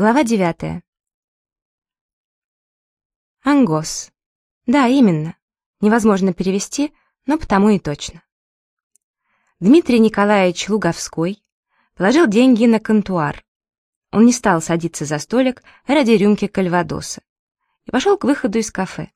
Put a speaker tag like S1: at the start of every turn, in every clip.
S1: Глава девятая. Ангос. Да, именно. Невозможно перевести, но потому и точно. Дмитрий Николаевич Луговской положил деньги на контуар. Он не стал садиться за столик ради рюмки кальвадоса и пошел к выходу из кафе.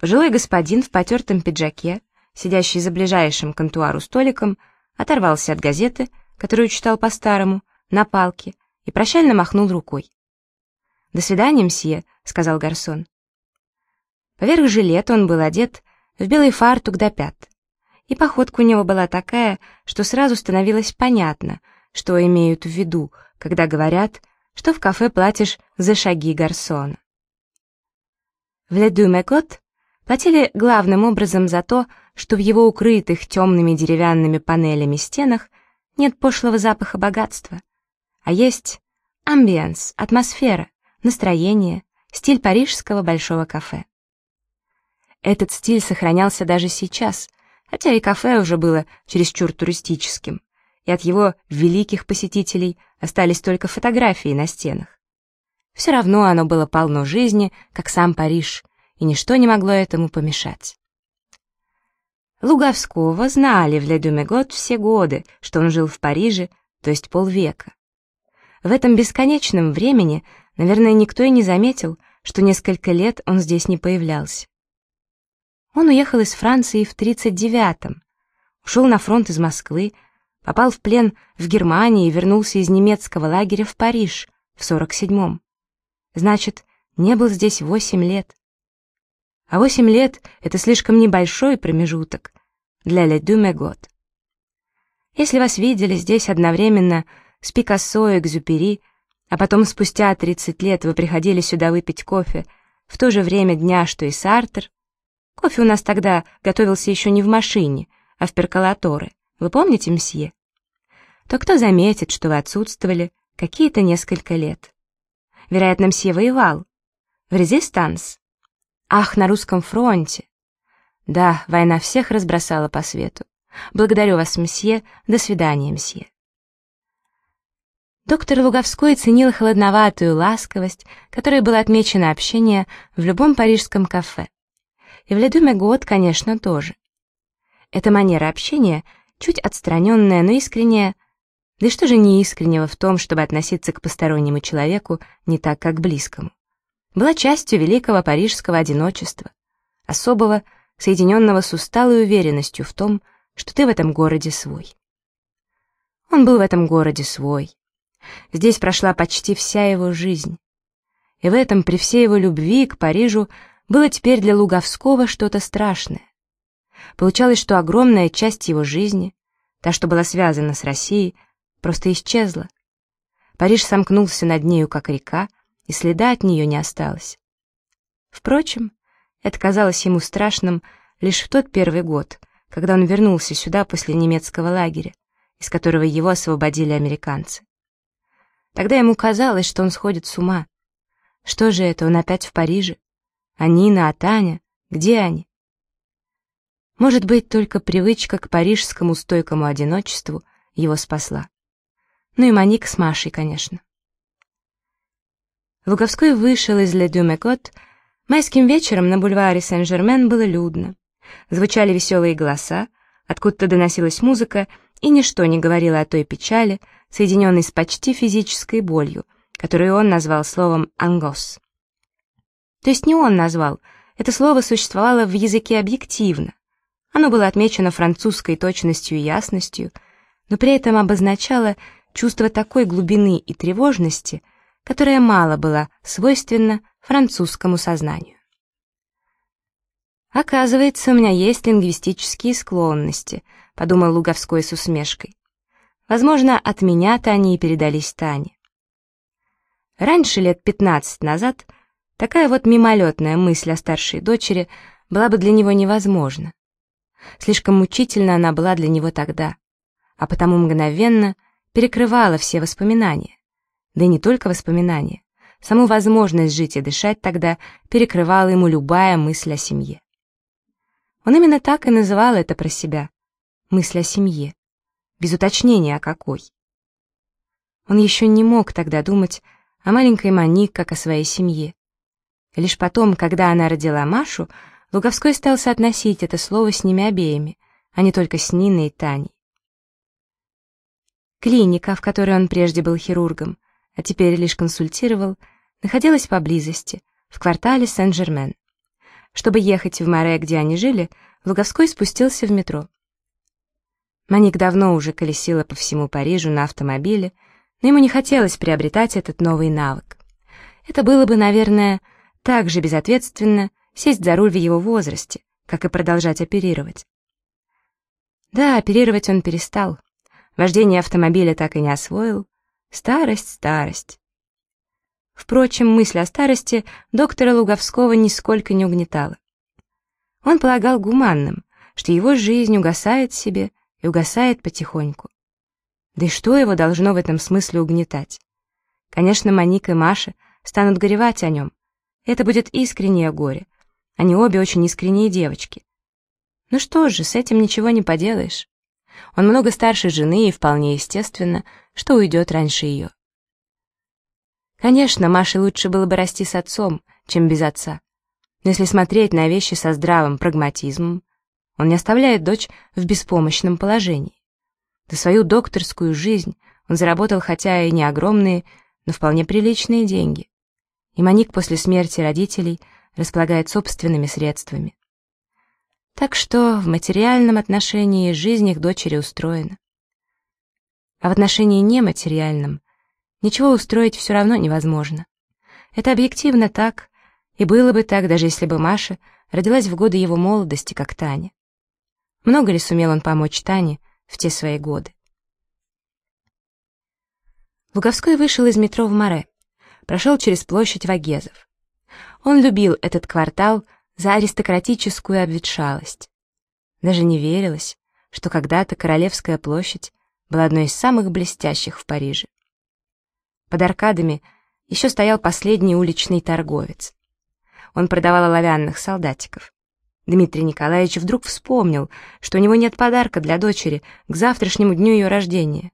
S1: Пожилой господин в потертом пиджаке, сидящий за ближайшим контуару столиком, оторвался от газеты, которую читал по-старому, на палке, и прощально махнул рукой. «До свидания, мсье», — сказал гарсон. Поверх жилета он был одет в белый фартук до пят. И походка у него была такая, что сразу становилось понятно, что имеют в виду, когда говорят, что в кафе платишь за шаги гарсона. В Леду Мекот платили главным образом за то, что в его укрытых темными деревянными панелями стенах нет пошлого запаха богатства, а есть амбиенс, атмосфера, настроение, стиль парижского большого кафе. Этот стиль сохранялся даже сейчас, хотя и кафе уже было чересчур туристическим, и от его великих посетителей остались только фотографии на стенах. Все равно оно было полно жизни, как сам Париж, и ничто не могло этому помешать. Луговского знали в Ледюмегот все годы, что он жил в Париже, то есть полвека. В этом бесконечном времени, наверное, никто и не заметил, что несколько лет он здесь не появлялся. Он уехал из Франции в 39-м, ушел на фронт из Москвы, попал в плен в Германии и вернулся из немецкого лагеря в Париж в 47-м. Значит, не был здесь 8 лет. А 8 лет — это слишком небольшой промежуток для «Le Dume год». Если вас видели здесь одновременно с Пикассо и Экзюпери, а потом спустя 30 лет вы приходили сюда выпить кофе в то же время дня, что и Сартер. Кофе у нас тогда готовился еще не в машине, а в перколаторе. Вы помните, мсье? То кто заметит, что вы отсутствовали какие-то несколько лет? Вероятно, мсье воевал. В резистанс. Ах, на русском фронте. Да, война всех разбросала по свету. Благодарю вас, мсье. До свидания, мсье. Доктор Луговской ценил холодноватую ласковость, которой было отмечено общение в любом парижском кафе. И в Ледуме год, конечно, тоже. Эта манера общения, чуть отстраненная, но искренняя, да и что же не искреннего в том, чтобы относиться к постороннему человеку не так, как к близкому, была частью великого парижского одиночества, особого, соединенного с усталой уверенностью в том, что ты в этом городе свой. Он был в этом городе свой, Здесь прошла почти вся его жизнь. И в этом, при всей его любви к Парижу, было теперь для Луговского что-то страшное. Получалось, что огромная часть его жизни, та, что была связана с Россией, просто исчезла. Париж сомкнулся над нею, как река, и следа от нее не осталось. Впрочем, это казалось ему страшным лишь в тот первый год, когда он вернулся сюда после немецкого лагеря, из которого его освободили американцы. Тогда ему казалось, что он сходит с ума. Что же это, он опять в Париже? А Нина, а Таня? Где они? Может быть, только привычка к парижскому стойкому одиночеству его спасла. Ну и Моник с Машей, конечно. Луговской вышел из Ле Дюмекот. Майским вечером на бульваре Сен-Жермен было людно. Звучали веселые голоса, откуда-то доносилась музыка, и ничто не говорило о той печали, соединенной с почти физической болью, которую он назвал словом «ангос». То есть не он назвал, это слово существовало в языке объективно. Оно было отмечено французской точностью и ясностью, но при этом обозначало чувство такой глубины и тревожности, которое мало было свойственно французскому сознанию. «Оказывается, у меня есть лингвистические склонности», — подумал Луговской с усмешкой. Возможно, от меня-то они и передались Тане. Раньше, лет пятнадцать назад, такая вот мимолетная мысль о старшей дочери была бы для него невозможна. Слишком мучительно она была для него тогда, а потому мгновенно перекрывала все воспоминания. Да и не только воспоминания. Саму возможность жить и дышать тогда перекрывала ему любая мысль о семье. Он именно так и называл это про себя. Мысль о семье без уточнения о какой. Он еще не мог тогда думать о маленькой Маник как о своей семье. Лишь потом, когда она родила Машу, Луговской стал соотносить это слово с ними обеими, а не только с Ниной и Таней. Клиника, в которой он прежде был хирургом, а теперь лишь консультировал, находилась поблизости, в квартале Сен-Жермен. Чтобы ехать в Море, где они жили, Луговской спустился в метро. Маник давно уже колесила по всему Парижу на автомобиле, но ему не хотелось приобретать этот новый навык. Это было бы, наверное, так же безответственно сесть за руль в его возрасте, как и продолжать оперировать. Да, оперировать он перестал. Вождение автомобиля так и не освоил. Старость, старость. Впрочем, мысль о старости доктора Луговского нисколько не угнетала. Он полагал гуманным, что его жизнь угасает себе и угасает потихоньку. Да и что его должно в этом смысле угнетать? Конечно, Моник и Маша станут горевать о нем. Это будет искреннее горе. Они обе очень искренние девочки. Ну что же, с этим ничего не поделаешь. Он много старше жены и вполне естественно, что уйдет раньше ее. Конечно, Маше лучше было бы расти с отцом, чем без отца. Но если смотреть на вещи со здравым прагматизмом, он не оставляет дочь в беспомощном положении. За свою докторскую жизнь он заработал хотя и не огромные, но вполне приличные деньги. И Моник после смерти родителей располагает собственными средствами. Так что в материальном отношении жизнь их дочери устроена. А в отношении нематериальном ничего устроить все равно невозможно. Это объективно так, и было бы так, даже если бы Маша родилась в годы его молодости, как Таня. Много ли сумел он помочь Тане в те свои годы? Луговской вышел из метро в Море, прошел через площадь Вагезов. Он любил этот квартал за аристократическую обветшалость. Даже не верилось, что когда-то Королевская площадь была одной из самых блестящих в Париже. Под аркадами еще стоял последний уличный торговец. Он продавал оловянных солдатиков. Дмитрий Николаевич вдруг вспомнил, что у него нет подарка для дочери к завтрашнему дню ее рождения.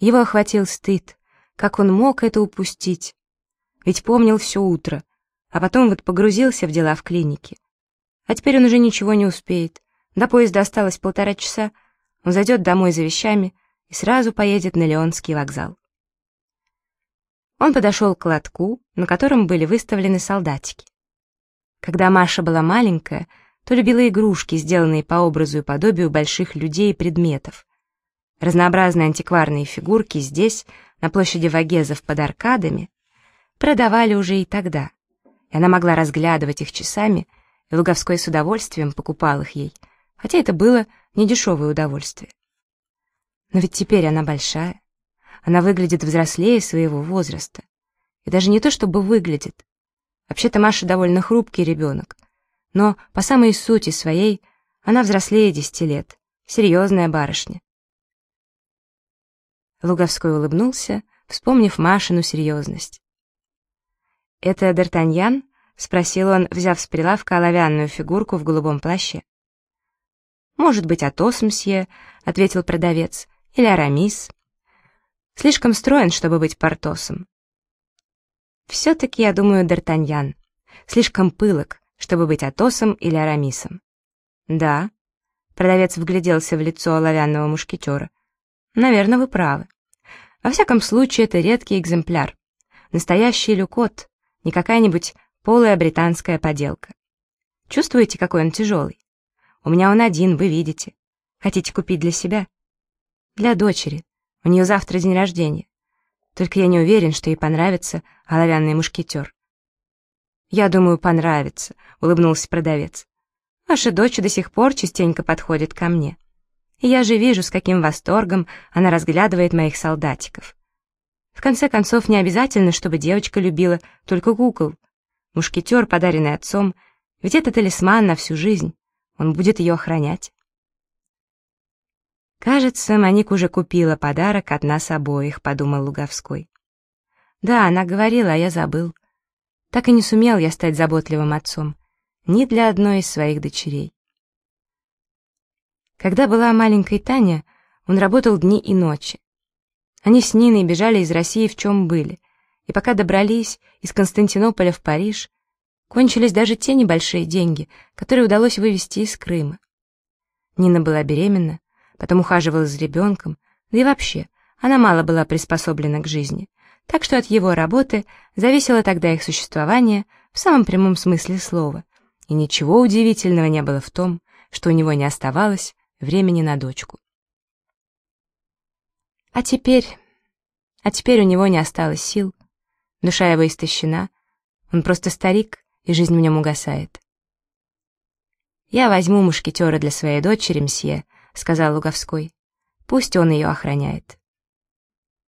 S1: Его охватил стыд, как он мог это упустить. Ведь помнил все утро, а потом вот погрузился в дела в клинике. А теперь он уже ничего не успеет. До поезда осталось полтора часа, он зайдет домой за вещами и сразу поедет на Леонский вокзал. Он подошел к лотку, на котором были выставлены солдатики. Когда Маша была маленькая, то любила игрушки, сделанные по образу и подобию больших людей и предметов. Разнообразные антикварные фигурки здесь, на площади Вагезов под аркадами, продавали уже и тогда, и она могла разглядывать их часами, и Луговской с удовольствием покупал их ей, хотя это было недешевое удовольствие. Но ведь теперь она большая, она выглядит взрослее своего возраста, и даже не то чтобы выглядит, Вообще-то Маша довольно хрупкий ребенок, но по самой сути своей она взрослее десяти лет, серьезная барышня. Луговской улыбнулся, вспомнив Машину серьезность. «Это Д'Артаньян?» — спросил он, взяв с прилавка оловянную фигурку в голубом плаще. «Может быть, Атос, мсье», — ответил продавец, — «или Арамис». «Слишком строен, чтобы быть Портосом. Все-таки, я думаю, Д'Артаньян. Слишком пылок, чтобы быть Атосом или Арамисом. Да. Продавец вгляделся в лицо оловянного мушкетера. Наверное, вы правы. Во всяком случае, это редкий экземпляр. Настоящий люкот, не какая-нибудь полая британская поделка. Чувствуете, какой он тяжелый? У меня он один, вы видите. Хотите купить для себя? Для дочери. У нее завтра день рождения. Только я не уверен, что ей понравится оловянный мушкетер. «Я думаю, понравится», — улыбнулся продавец. «Ваша дочь до сих пор частенько подходит ко мне. И я же вижу, с каким восторгом она разглядывает моих солдатиков. В конце концов, не обязательно, чтобы девочка любила только кукол. Мушкетер, подаренный отцом, ведь это талисман на всю жизнь. Он будет ее охранять. «Кажется, Маник уже купила подарок от нас обоих», — подумал Луговской. «Да, она говорила, а я забыл. Так и не сумел я стать заботливым отцом. Ни для одной из своих дочерей». Когда была маленькой Таня, он работал дни и ночи. Они с Ниной бежали из России в чем были, И пока добрались из Константинополя в Париж, кончились даже те небольшие деньги, которые удалось вывести из Крыма. Нина была беременна, потом ухаживала за ребенком, да и вообще, она мало была приспособлена к жизни, так что от его работы зависело тогда их существование в самом прямом смысле слова, и ничего удивительного не было в том, что у него не оставалось времени на дочку. А теперь... А теперь у него не осталось сил, душа его истощена, он просто старик, и жизнь в нем угасает. «Я возьму мушкетера для своей дочери, мсье», — сказал Луговской. «Пусть он ее охраняет».